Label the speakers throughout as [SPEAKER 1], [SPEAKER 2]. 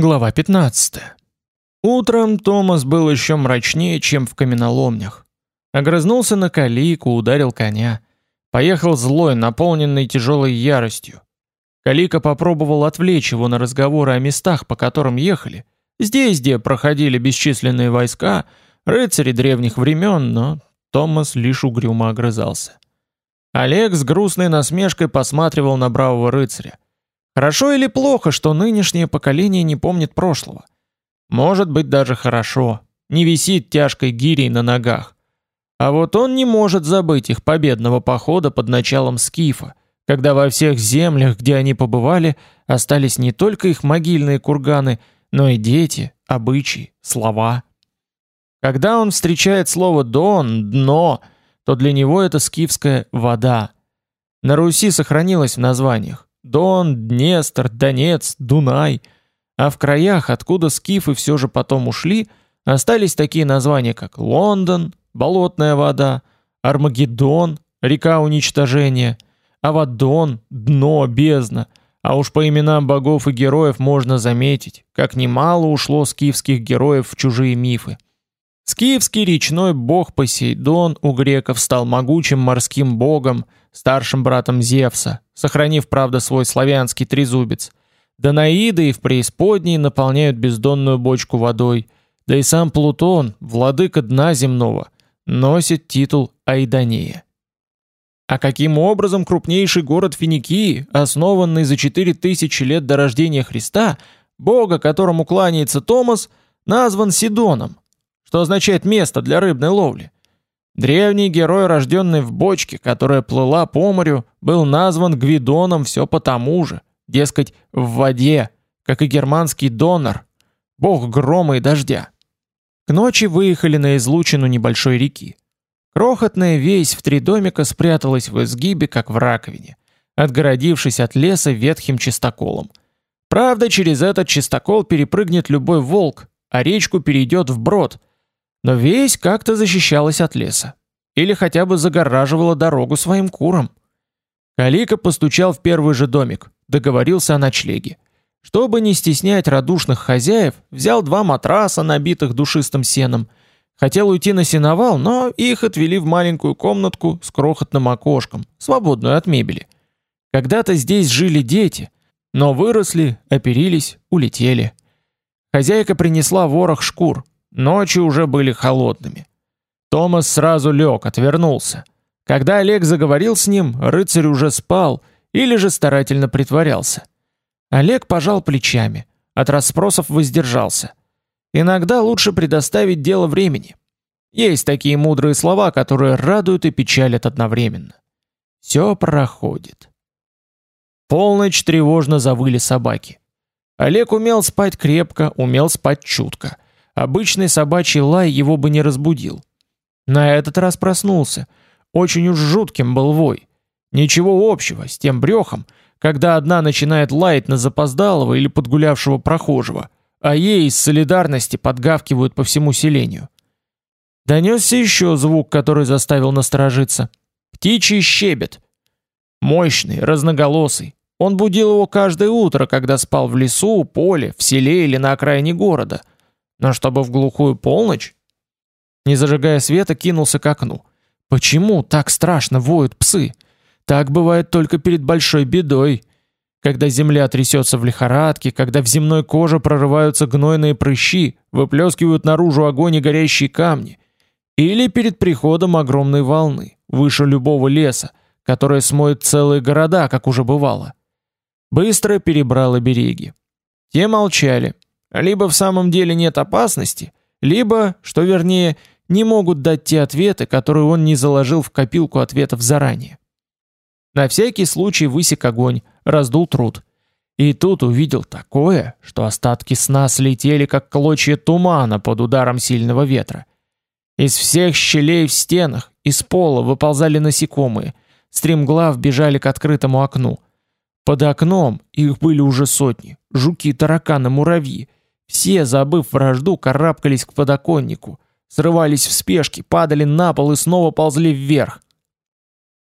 [SPEAKER 1] Глава 15. Утром Томас был еще мрачнее, чем в каменоломнях. Огрызнулся на калику, ударил коня. Поехал злой, наполненный тяжелой яростью. Калика попробовал отвлечь его на разговоры о местах, по которым ехали. Здесь, где проходили бесчисленные войска, рыцари древних времен, но Томас лишь угрюмо огрызался. Олег с грустной насмешкой посматривал на бравого рыцаря. Хорошо или плохо, что нынешнее поколение не помнит прошлого? Может быть даже хорошо. Не висит тяжкой гирей на ногах. А вот он не может забыть их победного похода под началом Скифа, когда во всех землях, где они побывали, остались не только их могильные курганы, но и дети, обычаи, слова. Когда он встречает слово «дон», «дно», то для него это скифская «вода». На Руси сохранилось в названиях. Дон, Днестр, Донец, Дунай. А в краях, откуда скифы все же потом ушли, остались такие названия, как Лондон, болотная вода, Армагеддон, река уничтожения, Авадон, дно, бездна. А уж по именам богов и героев можно заметить, как немало ушло скифских героев в чужие мифы. Скифский речной бог Посейдон у греков стал могучим морским богом, старшим братом Зевса, сохранив, правда, свой славянский трезубец. Данаиды и в преисподней наполняют бездонную бочку водой, да и сам Плутон, владыка дна земного, носит титул Айдонея. А каким образом крупнейший город Финикии, основанный за 4000 лет до рождения Христа, бога, которому кланяется Томас, назван Сидоном, что означает место для рыбной ловли? Древний герой, рожденный в бочке, которая плыла по морю, был назван Гвидоном все потому же, дескать, в воде, как и германский донор, бог грома и дождя. К ночи выехали на излучину небольшой реки. Крохотная весь в три домика спряталась в изгибе, как в раковине, отгородившись от леса ветхим чистоколом. Правда, через этот чистокол перепрыгнет любой волк, а речку перейдет вброд – но весь как-то защищалась от леса. Или хотя бы загораживала дорогу своим курам. Калика постучал в первый же домик, договорился о ночлеге. Чтобы не стеснять радушных хозяев, взял два матраса, набитых душистым сеном. Хотел уйти на сеновал, но их отвели в маленькую комнатку с крохотным окошком, свободную от мебели. Когда-то здесь жили дети, но выросли, оперились, улетели. Хозяйка принесла ворох шкур, Ночи уже были холодными. Томас сразу лег, отвернулся. Когда Олег заговорил с ним, рыцарь уже спал или же старательно притворялся. Олег пожал плечами, от расспросов воздержался. Иногда лучше предоставить дело времени. Есть такие мудрые слова, которые радуют и печалят одновременно. Все проходит. Полночь тревожно завыли собаки. Олег умел спать крепко, умел спать чутко. Обычный собачий лай его бы не разбудил. На этот раз проснулся. Очень уж жутким был вой. Ничего общего с тем брехом, когда одна начинает лаять на запоздалого или подгулявшего прохожего, а ей из солидарности подгавкивают по всему селению. Донесся еще звук, который заставил насторожиться. Птичий щебет. Мощный, разноголосый. Он будил его каждое утро, когда спал в лесу, поле, в селе или на окраине города. Но чтобы в глухую полночь? Не зажигая света, кинулся к окну. Почему так страшно воют псы? Так бывает только перед большой бедой. Когда земля трясется в лихорадке, когда в земной коже прорываются гнойные прыщи, выплескивают наружу огонь и горящие камни. Или перед приходом огромной волны, выше любого леса, которая смоет целые города, как уже бывало. Быстро перебрала береги. Те молчали, либо в самом деле нет опасности, либо, что вернее, не могут дать те ответы, которые он не заложил в копилку ответов заранее. На всякий случай высек огонь, раздул труд. И тут увидел такое, что остатки сна слетели, как клочья тумана под ударом сильного ветра. Из всех щелей в стенах, из пола выползали насекомые, стремглав бежали к открытому окну. Под окном их были уже сотни, жуки, тараканы, муравьи — все, забыв вражду, карабкались к подоконнику, срывались в спешке, падали на пол и снова ползли вверх.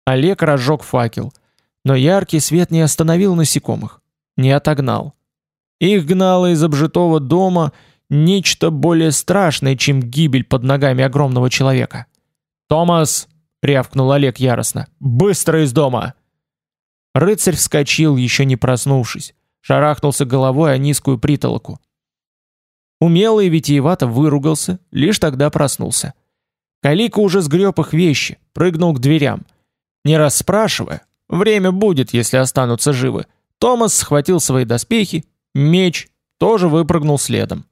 [SPEAKER 1] Олег разжег факел, но яркий свет не остановил насекомых, не отогнал. Их гнало из обжитого дома нечто более страшное, чем гибель под ногами огромного человека. «Томас!» — рявкнул Олег яростно. «Быстро из дома!» Рыцарь вскочил, еще не проснувшись, шарахнулся головой о низкую притолоку. Умело и витиевато выругался, лишь тогда проснулся. Калика уже сгреб их вещи, прыгнул к дверям. Не расспрашивая, время будет, если останутся живы, Томас схватил свои доспехи, меч, тоже выпрыгнул следом.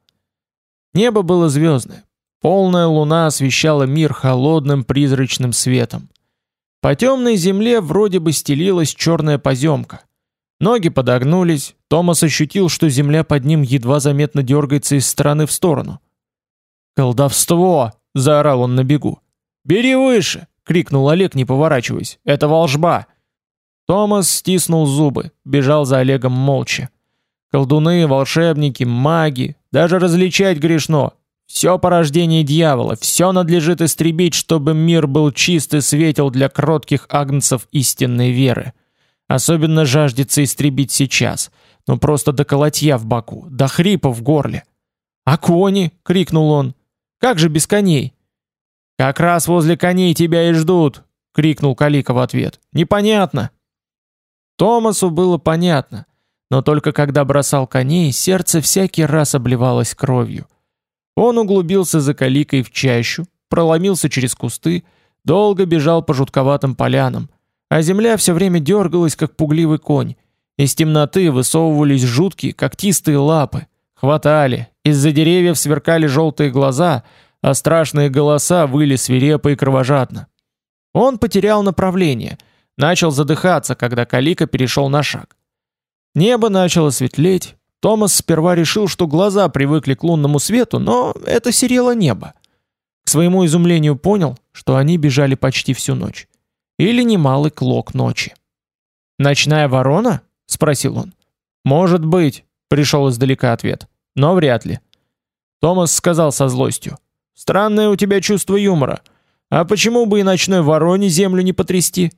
[SPEAKER 1] Небо было звездное. Полная луна освещала мир холодным призрачным светом. По темной земле вроде бы стелилась черная поземка. Ноги подогнулись, Томас ощутил, что земля под ним едва заметно дергается из стороны в сторону. «Колдовство!» — заорал он на бегу. «Бери выше!» — крикнул Олег, не поворачиваясь. «Это волжба!» Томас стиснул зубы, бежал за Олегом молча. Колдуны, волшебники, маги, даже различать грешно. Все порождение дьявола, все надлежит истребить, чтобы мир был чист и светел для кротких агнцев истинной веры. Особенно жаждется истребить сейчас, ну просто до колотья в боку, до хрипа в горле. «А кони?» — крикнул он. «Как же без коней?» «Как раз возле коней тебя и ждут!» — крикнул Калика в ответ. «Непонятно!» Томасу было понятно, но только когда бросал коней, сердце всякий раз обливалось кровью. Он углубился за каликой в чащу, проломился через кусты, долго бежал по жутковатым полянам, а земля все время дергалась, как пугливый конь. Из темноты высовывались жуткие когтистые лапы, хватали, из-за деревьев сверкали желтые глаза, а страшные голоса выли свирепо и кровожадно. Он потерял направление, начал задыхаться, когда Калика перешел на шаг. Небо начало светлеть, Томас сперва решил, что глаза привыкли к лунному свету, но это серело небо. К своему изумлению понял, что они бежали почти всю ночь. Или немалый клок ночи. «Ночная ворона?» — спросил он. «Может быть», — пришел издалека ответ, — «но вряд ли». Томас сказал со злостью. «Странное у тебя чувство юмора. А почему бы и ночной вороне землю не потрясти?»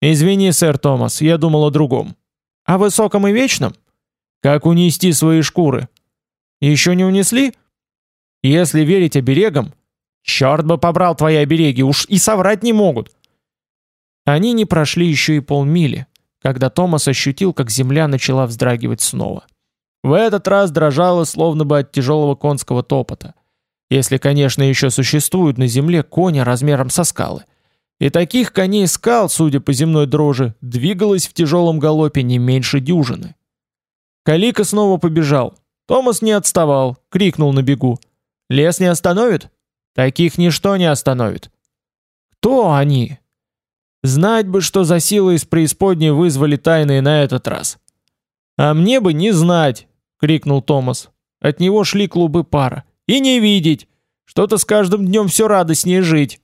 [SPEAKER 1] «Извини, сэр Томас, я думал о другом». «О высоком и вечном?» Как унести свои шкуры? Еще не унесли? Если верить оберегам, черт бы побрал твои обереги, уж и соврать не могут. Они не прошли еще и полмили, когда Томас ощутил, как земля начала вздрагивать снова. В этот раз дрожала словно бы от тяжелого конского топота. Если, конечно, еще существуют на земле кони размером со скалы. И таких коней скал, судя по земной дрожи, двигалось в тяжелом галопе не меньше дюжины. Калика снова побежал. Томас не отставал, крикнул на бегу. «Лес не остановит?» «Таких ничто не остановит». «Кто они?» «Знать бы, что за силы из преисподней вызвали тайные на этот раз». «А мне бы не знать!» — крикнул Томас. От него шли клубы пара. «И не видеть! Что-то с каждым днем все радостнее жить!»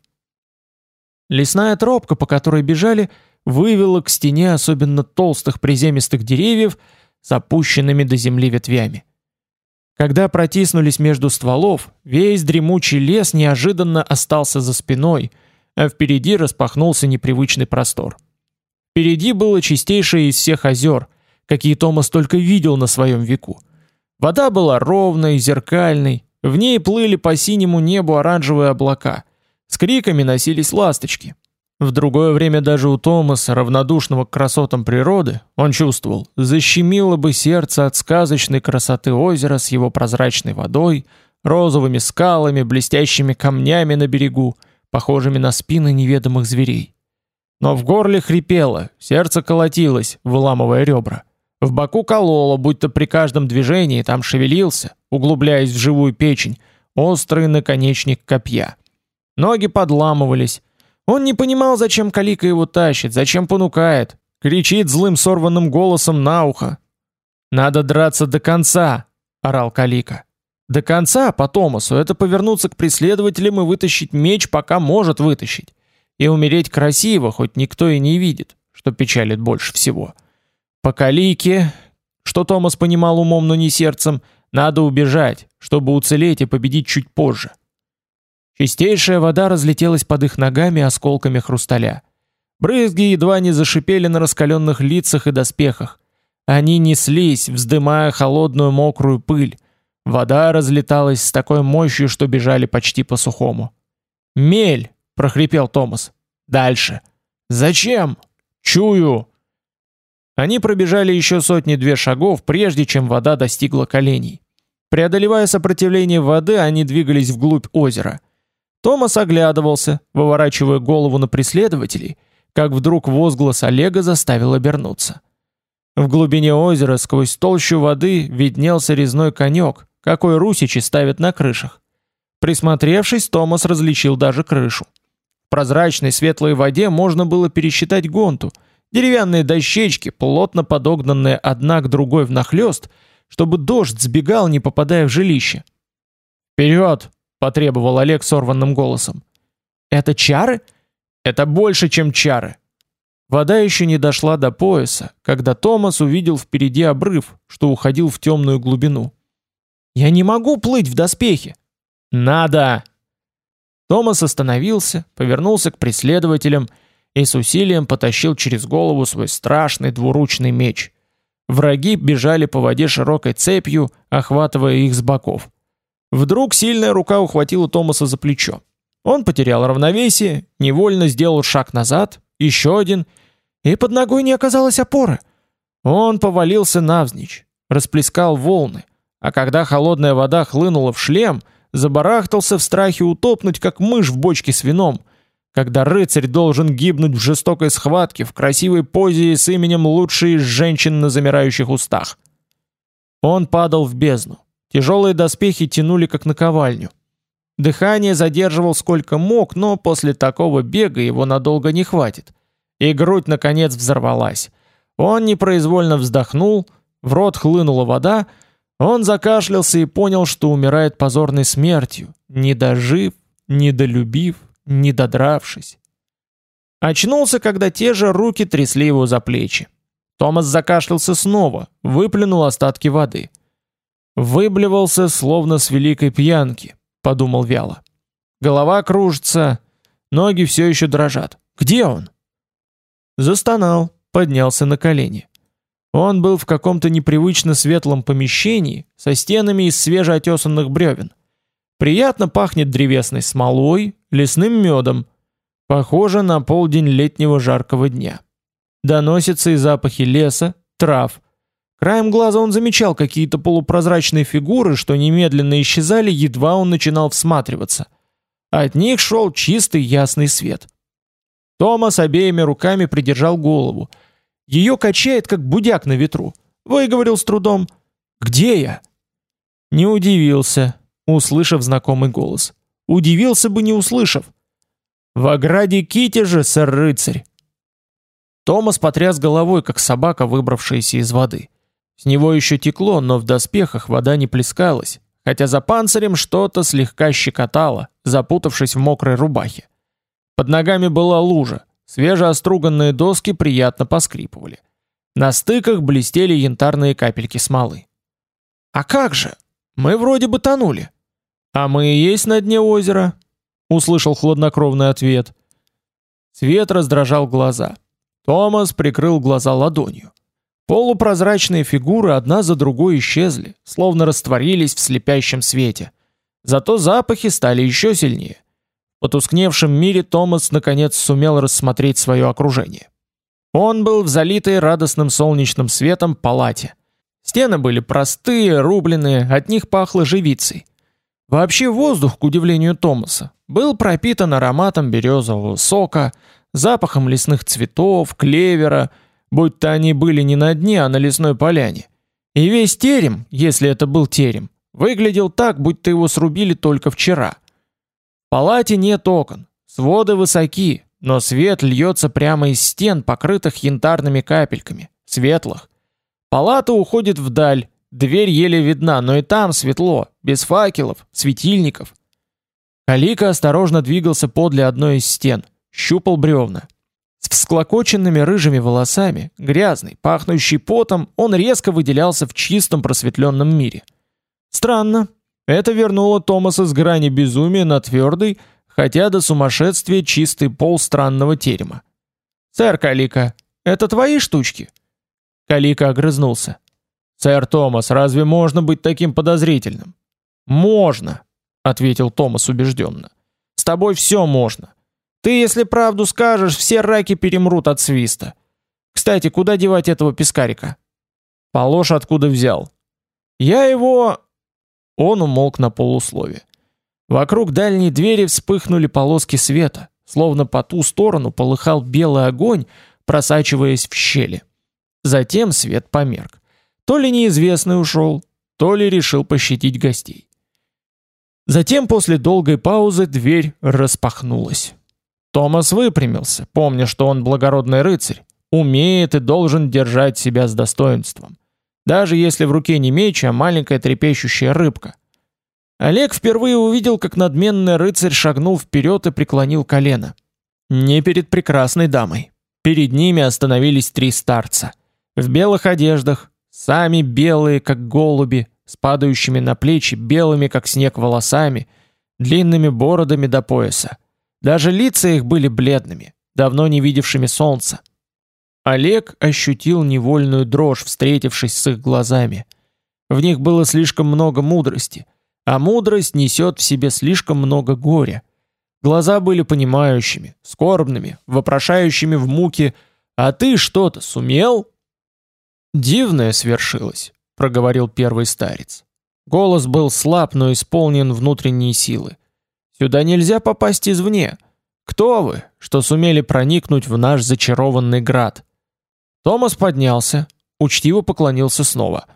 [SPEAKER 1] Лесная тропка, по которой бежали, вывела к стене особенно толстых приземистых деревьев, с опущенными до земли ветвями. Когда протиснулись между стволов, весь дремучий лес неожиданно остался за спиной, а впереди распахнулся непривычный простор. Впереди было чистейшее из всех озер, какие Томас только видел на своем веку. Вода была ровной, зеркальной, в ней плыли по синему небу оранжевые облака. С криками носились ласточки. В другое время даже у Томаса, равнодушного к красотам природы, он чувствовал, защемило бы сердце от сказочной красоты озера с его прозрачной водой, розовыми скалами, блестящими камнями на берегу, похожими на спины неведомых зверей. Но в горле хрипело, сердце колотилось, выламывая ребра. В боку кололо, будто при каждом движении там шевелился, углубляясь в живую печень, острый наконечник копья. Ноги подламывались, он не понимал, зачем Калика его тащит, зачем понукает, кричит злым сорванным голосом на ухо. «Надо драться до конца!» — орал Калика. «До конца, по Томасу, это повернуться к преследователям и вытащить меч, пока может вытащить. И умереть красиво, хоть никто и не видит, что печалит больше всего. По Калике, что Томас понимал умом, но не сердцем, надо убежать, чтобы уцелеть и победить чуть позже. Чистейшая вода разлетелась под их ногами осколками хрусталя. Брызги едва не зашипели на раскаленных лицах и доспехах. Они неслись, вздымая холодную мокрую пыль. Вода разлеталась с такой мощью, что бежали почти по сухому. «Мель!» — прохрипел Томас. «Дальше!» «Зачем?» «Чую!» Они пробежали еще сотни-две шагов, прежде чем вода достигла коленей. Преодолевая сопротивление воды, они двигались вглубь озера. Томас оглядывался, выворачивая голову на преследователей, как вдруг возглас Олега заставил обернуться. В глубине озера сквозь толщу воды виднелся резной конек, какой русичи ставят на крышах. Присмотревшись, Томас различил даже крышу. В прозрачной светлой воде можно было пересчитать гонту, деревянные дощечки, плотно подогнанные одна к другой внахлёст, чтобы дождь сбегал, не попадая в жилище. «Вперед!» — потребовал Олег сорванным голосом. «Это чары?» «Это больше, чем чары!» Вода еще не дошла до пояса, когда Томас увидел впереди обрыв, что уходил в темную глубину. «Я не могу плыть в доспехе!» «Надо!» Томас остановился, повернулся к преследователям и с усилием потащил через голову свой страшный двуручный меч. Враги бежали по воде широкой цепью, охватывая их с боков. Вдруг сильная рука ухватила Томаса за плечо. Он потерял равновесие, невольно сделал шаг назад, еще один, и под ногой не оказалось опоры. Он повалился навзничь, расплескал волны, а когда холодная вода хлынула в шлем, забарахтался в страхе утопнуть, как мышь в бочке с вином, когда рыцарь должен гибнуть в жестокой схватке в красивой позе с именем лучшей из женщин на замирающих устах. Он падал в бездну. Тяжелые доспехи тянули как наковальню. Дыхание задерживал сколько мог, но после такого бега его надолго не хватит. И грудь наконец взорвалась. Он непроизвольно вздохнул, в рот хлынула вода, он закашлялся и понял, что умирает позорной смертью, не дожив, не долюбив, не додравшись. Очнулся, когда те же руки трясли его за плечи. Томас закашлялся снова, выплюнул остатки воды. Выблевался, словно с великой пьянки, подумал вяло. Голова кружится, ноги все еще дрожат. Где он? Застонал, поднялся на колени. Он был в каком-то непривычно светлом помещении со стенами из свежеотесанных бревен. Приятно пахнет древесной смолой, лесным медом. Похоже на полдень летнего жаркого дня. Доносятся и запахи леса, трав. Краем глаза он замечал какие-то полупрозрачные фигуры, что немедленно исчезали, едва он начинал всматриваться. От них шел чистый ясный свет. Томас обеими руками придержал голову, ее качает, как будяк на ветру. Выговорил с трудом. «Где я?» Не удивился, услышав знакомый голос. Удивился бы, не услышав. «В ограде Кити же, сэр-рыцарь!» Томас потряс головой, как собака, выбравшаяся из воды. С него еще текло, но в доспехах вода не плескалась, хотя за панцирем что-то слегка щекотало, запутавшись в мокрой рубахе. Под ногами была лужа, Свежеоструганные доски приятно поскрипывали. На стыках блестели янтарные капельки смолы. «А как же? Мы вроде бы тонули». «А мы и есть на дне озера», — услышал хладнокровный ответ. Свет раздражал глаза. Томас прикрыл глаза ладонью. Полупрозрачные фигуры одна за другой исчезли, словно растворились в слепящем свете. Зато запахи стали еще сильнее — потускневшем мире Томас наконец сумел рассмотреть свое окружение. Он был в залитой радостным солнечным светом палате. Стены были простые, рубленые, от них пахло живицей. Вообще воздух, к удивлению Томаса, был пропитан ароматом березового сока, запахом лесных цветов, клевера, будь то они были не на дне, а на лесной поляне. И весь терем, если это был терем, выглядел так, будто его срубили только вчера – палате нет окон, своды высоки, но свет льется прямо из стен, покрытых янтарными капельками, светлых. Палата уходит вдаль, дверь еле видна, но и там светло, без факелов, светильников. Калика осторожно двигался подле одной из стен, щупал бревна. С всклокоченными рыжими волосами, грязный, пахнущий потом, он резко выделялся в чистом просветленном мире. Странно, это вернуло Томаса с грани безумия на твердый, хотя до сумасшествия чистый пол странного терема. «Сэр Калика, это твои штучки?» Калика огрызнулся. «Сэр Томас, разве можно быть таким подозрительным?» «Можно», — ответил Томас убежденно. «С тобой все можно. Ты, если правду скажешь, все раки перемрут от свиста. Кстати, куда девать этого пескарика?» «Положь, откуда взял». «Я его...» Он умолк на полуслове. Вокруг дальней двери вспыхнули полоски света, словно по ту сторону полыхал белый огонь, просачиваясь в щели. Затем свет померк. То ли неизвестный ушел, то ли решил пощадить гостей. Затем после долгой паузы дверь распахнулась. Томас выпрямился, помня, что он благородный рыцарь, умеет и должен держать себя с достоинством. Даже если в руке не меч, а маленькая трепещущая рыбка. Олег впервые увидел, как надменный рыцарь шагнул вперед и преклонил колено. Не перед прекрасной дамой. Перед ними остановились три старца. В белых одеждах, сами белые, как голуби, с падающими на плечи белыми, как снег, волосами, длинными бородами до пояса. Даже лица их были бледными, давно не видевшими солнца. Олег ощутил невольную дрожь, встретившись с их глазами. В них было слишком много мудрости, а мудрость несет в себе слишком много горя. Глаза были понимающими, скорбными, вопрошающими в муке «А ты что-то сумел?» «Дивное свершилось», — проговорил первый старец. Голос был слаб, но исполнен внутренней силы. «Сюда нельзя попасть извне. Кто вы, что сумели проникнуть в наш зачарованный град?» Томас поднялся, учтиво поклонился снова.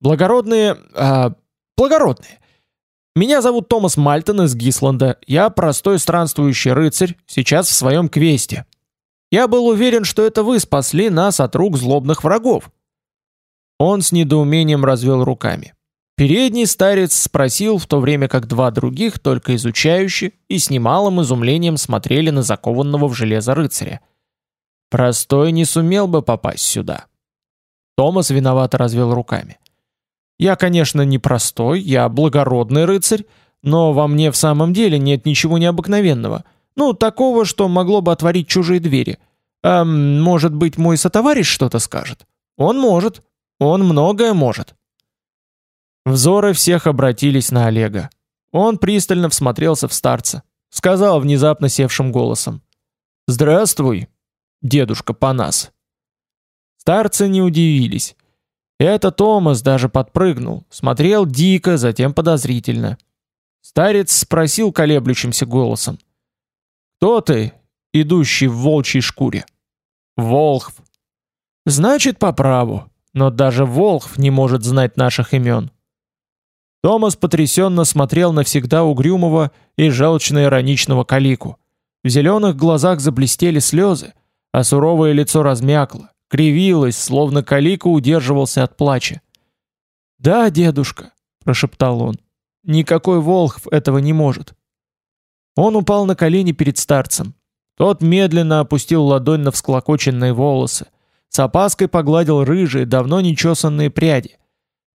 [SPEAKER 1] «Благородные... А, благородные, меня зовут Томас Мальтон из Гисланда. Я простой странствующий рыцарь, сейчас в своем квесте. Я был уверен, что это вы спасли нас от рук злобных врагов. Он с недоумением развел руками. Передний старец спросил, в то время как два других, только изучающие и с немалым изумлением смотрели на закованного в железо рыцаря. Простой не сумел бы попасть сюда. Томас виновато развел руками. Я, конечно, не простой, я благородный рыцарь, но во мне в самом деле нет ничего необыкновенного. Ну, такого, что могло бы отворить чужие двери. А может быть, мой сотоварищ что-то скажет? Он может. Он многое может. Взоры всех обратились на Олега. Он пристально всмотрелся в старца. Сказал внезапно севшим голосом. «Здравствуй, дедушка Панас». Старцы не удивились. Это Томас даже подпрыгнул, смотрел дико, затем подозрительно. Старец спросил колеблющимся голосом: "Кто ты, идущий в волчьей шкуре?" "Волхв". "Значит, по праву, но даже волхв не может знать наших имен». Томас потрясенно смотрел на всегда угрюмого и желчно-ироничного Калику. В зеленых глазах заблестели слезы, а суровое лицо размякло кривилась, словно Калика удерживался от плача. "Да, дедушка", прошептал он. "Никакой волхв этого не может". Он упал на колени перед старцем. Тот медленно опустил ладонь на всклокоченные волосы, с опаской погладил рыжие, давно нечесанные пряди.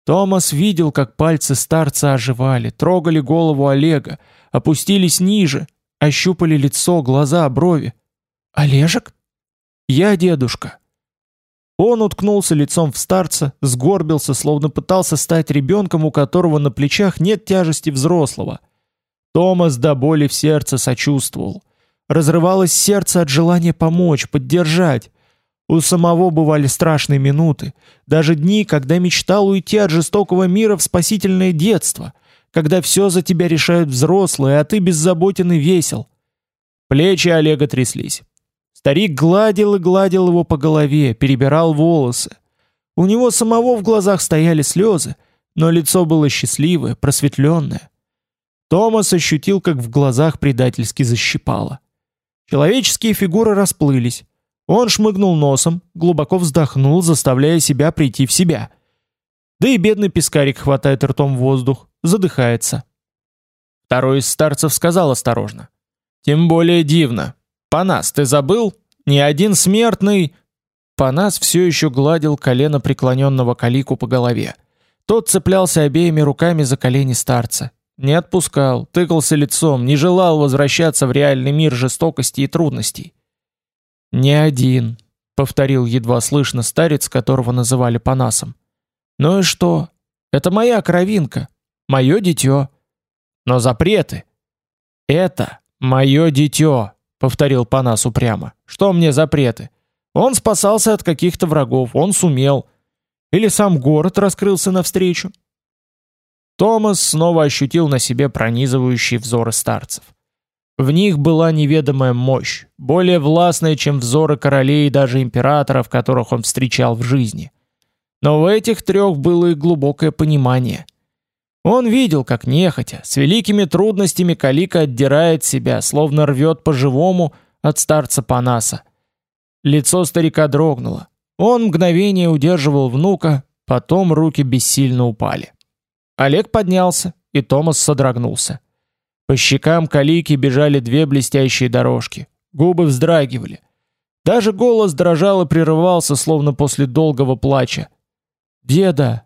[SPEAKER 1] Томас видел, как пальцы старца оживали, трогали голову Олега, опустились ниже, ощупали лицо, глаза, брови. «Олежек?» «Я дедушка», он уткнулся лицом в старца, сгорбился, словно пытался стать ребенком, у которого на плечах нет тяжести взрослого. Томас до боли в сердце сочувствовал. Разрывалось сердце от желания помочь, поддержать. У самого бывали страшные минуты, даже дни, когда мечтал уйти от жестокого мира в спасительное детство, когда все за тебя решают взрослые, а ты беззаботен и весел. Плечи Олега тряслись. Старик гладил и гладил его по голове, перебирал волосы. У него самого в глазах стояли слезы, но лицо было счастливое, просветленное. Томас ощутил, как в глазах предательски защипало. Человеческие фигуры расплылись. Он шмыгнул носом, глубоко вздохнул, заставляя себя прийти в себя. Да и бедный пескарик хватает ртом воздух, задыхается. Второй из старцев сказал осторожно. «Тем более дивно. Панас, ты забыл? Ни один смертный...» Панас все еще гладил колено преклоненного калику по голове. Тот цеплялся обеими руками за колени старца. Не отпускал, тыкался лицом, не желал возвращаться в реальный мир жестокости и трудностей. «Не один», — повторил едва слышно старец, которого называли Панасом. Ну и что? Это моя кровинка, мое дитё. Но запреты. Это мое дитё, повторил Панас упрямо. Что мне запреты? Он спасался от каких-то врагов, он сумел. Или сам город раскрылся навстречу? Томас снова ощутил на себе пронизывающие взоры старцев. В них была неведомая мощь, более властная, чем взоры королей и даже императоров, которых он встречал в жизни. Но в этих трех было и глубокое понимание. Он видел, как нехотя, с великими трудностями Калика отдирает себя, словно рвет по-живому от старца Панаса. Лицо старика дрогнуло. Он мгновение удерживал внука, потом руки бессильно упали. Олег поднялся, и Томас содрогнулся. По щекам Калики бежали две блестящие дорожки. Губы вздрагивали. Даже голос дрожал и прерывался, словно после долгого плача. «Деда,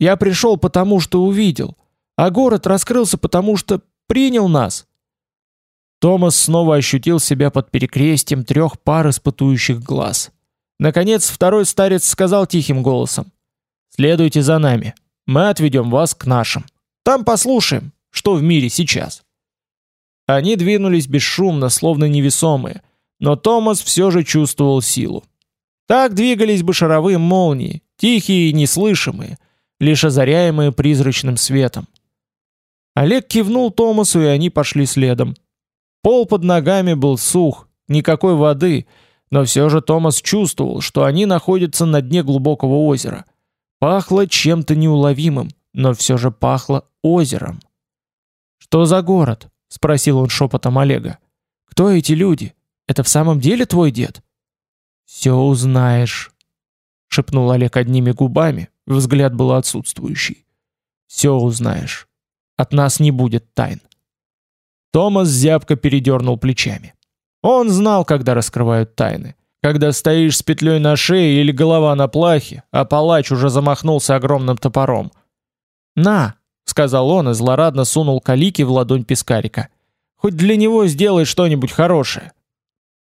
[SPEAKER 1] я пришел потому, что увидел, а город раскрылся потому, что принял нас». Томас снова ощутил себя под перекрестием трех пар испытующих глаз. Наконец второй старец сказал тихим голосом. «Следуйте за нами, мы отведем вас к нашим. Там послушаем, что в мире сейчас». Они двинулись бесшумно, словно невесомые, но Томас все же чувствовал силу. Так двигались бы шаровые молнии, тихие и неслышимые, лишь озаряемые призрачным светом. Олег кивнул Томасу, и они пошли следом. Пол под ногами был сух, никакой воды, но все же Томас чувствовал, что они находятся на дне глубокого озера. Пахло чем-то неуловимым, но все же пахло озером. «Что за город?» спросил он шепотом Олега. Кто эти люди? Это в самом деле твой дед? Все узнаешь, шепнул Олег одними губами, взгляд был отсутствующий. Все узнаешь. От нас не будет тайн. Томас зябко передернул плечами. Он знал, когда раскрывают тайны. Когда стоишь с петлей на шее или голова на плахе, а палач уже замахнулся огромным топором. «На!» сказал он и злорадно сунул калики в ладонь пескарика. Хоть для него сделай что-нибудь хорошее.